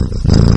嗯。